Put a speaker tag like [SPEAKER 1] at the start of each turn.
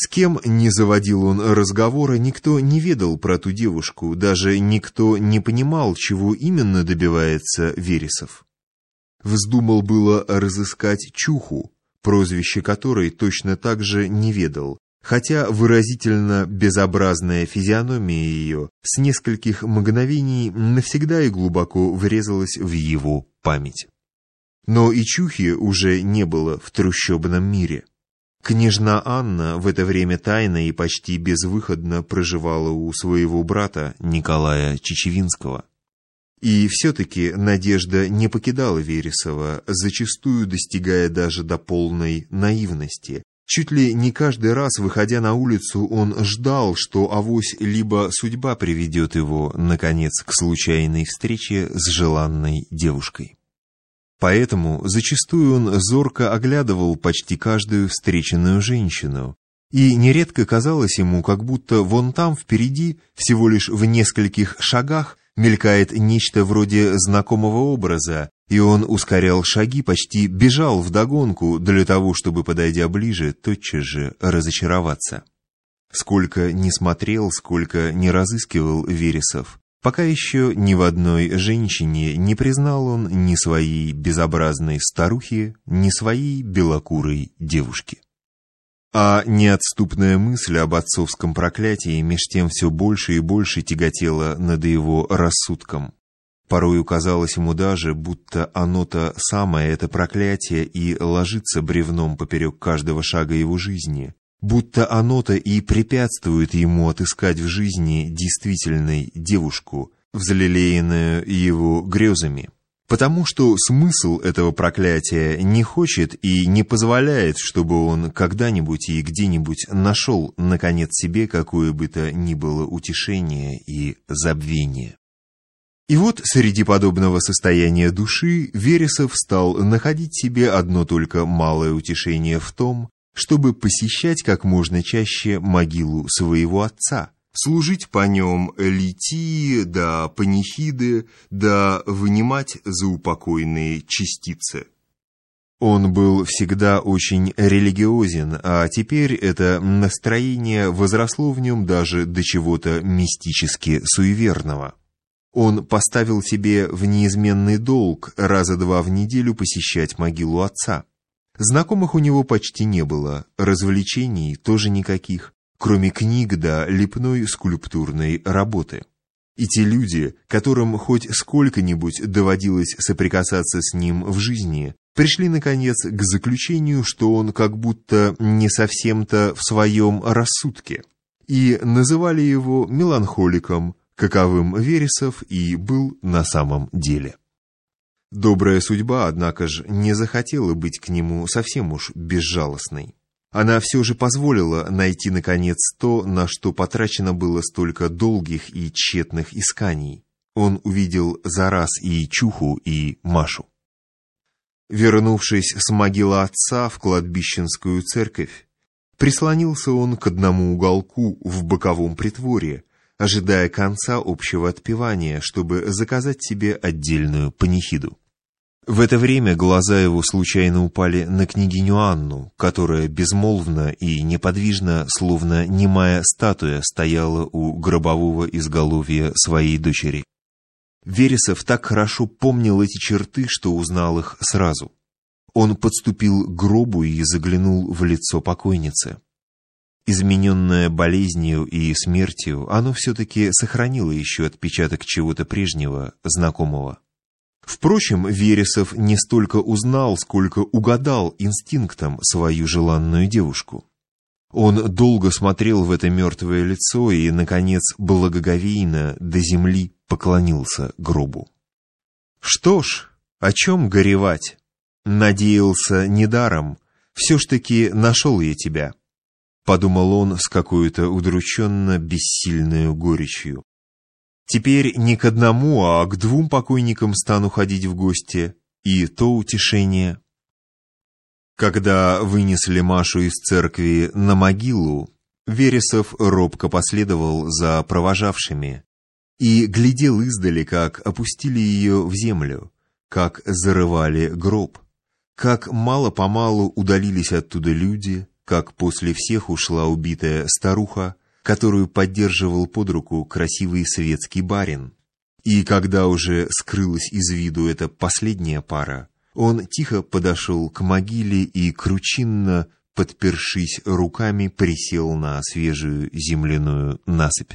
[SPEAKER 1] С кем не заводил он разговора, никто не ведал про ту девушку, даже никто не понимал, чего именно добивается Вересов. Вздумал было разыскать Чуху, прозвище которой точно так же не ведал, хотя выразительно безобразная физиономия ее с нескольких мгновений навсегда и глубоко врезалась в его память. Но и Чухи уже не было в трущобном мире. Княжна Анна в это время тайно и почти безвыходно проживала у своего брата Николая Чечевинского. И все-таки надежда не покидала Вересова, зачастую достигая даже до полной наивности. Чуть ли не каждый раз, выходя на улицу, он ждал, что авось либо судьба приведет его, наконец, к случайной встрече с желанной девушкой. Поэтому зачастую он зорко оглядывал почти каждую встреченную женщину, и нередко казалось ему, как будто вон там впереди, всего лишь в нескольких шагах, мелькает нечто вроде знакомого образа, и он ускорял шаги, почти бежал вдогонку для того, чтобы, подойдя ближе, тотчас же разочароваться. Сколько не смотрел, сколько не разыскивал Вересов, Пока еще ни в одной женщине не признал он ни своей безобразной старухи, ни своей белокурой девушки. А неотступная мысль об отцовском проклятии меж тем все больше и больше тяготела над его рассудком. Порою казалось ему даже, будто оно-то самое это проклятие и ложится бревном поперек каждого шага его жизни, будто оно-то и препятствует ему отыскать в жизни действительной девушку, взлелеянную его грезами. Потому что смысл этого проклятия не хочет и не позволяет, чтобы он когда-нибудь и где-нибудь нашел, наконец, себе какое бы то ни было утешение и забвение. И вот среди подобного состояния души Вересов стал находить себе одно только малое утешение в том, чтобы посещать как можно чаще могилу своего отца, служить по нем литии да панихиды, да вынимать заупокойные частицы. Он был всегда очень религиозен, а теперь это настроение возросло в нем даже до чего-то мистически суеверного. Он поставил себе в неизменный долг раза два в неделю посещать могилу отца. Знакомых у него почти не было, развлечений тоже никаких, кроме книг да лепной скульптурной работы. И те люди, которым хоть сколько-нибудь доводилось соприкасаться с ним в жизни, пришли, наконец, к заключению, что он как будто не совсем-то в своем рассудке, и называли его меланхоликом, каковым Вересов и был на самом деле. Добрая судьба, однако же, не захотела быть к нему совсем уж безжалостной. Она все же позволила найти, наконец, то, на что потрачено было столько долгих и тщетных исканий. Он увидел за раз и Чуху, и Машу. Вернувшись с могилы отца в кладбищенскую церковь, прислонился он к одному уголку в боковом притворе, ожидая конца общего отпевания, чтобы заказать себе отдельную панихиду. В это время глаза его случайно упали на княгиню Анну, которая безмолвно и неподвижно, словно немая статуя, стояла у гробового изголовья своей дочери. Вересов так хорошо помнил эти черты, что узнал их сразу. Он подступил к гробу и заглянул в лицо покойницы. Измененное болезнью и смертью, оно все-таки сохранило еще отпечаток чего-то прежнего, знакомого. Впрочем, Вересов не столько узнал, сколько угадал инстинктом свою желанную девушку. Он долго смотрел в это мертвое лицо и, наконец, благоговейно до земли поклонился гробу. «Что ж, о чем горевать? Надеялся недаром, все ж таки нашел я тебя» подумал он с какой-то удрученно бессильной горечью. Теперь не к одному, а к двум покойникам стану ходить в гости, и то утешение. Когда вынесли Машу из церкви на могилу, Вересов робко последовал за провожавшими и глядел издали, как опустили ее в землю, как зарывали гроб, как мало-помалу удалились оттуда люди, как после всех ушла убитая старуха, которую поддерживал под руку красивый светский барин. И когда уже скрылась из виду эта последняя пара, он тихо подошел к могиле и кручинно, подпершись руками, присел на свежую земляную насыпь.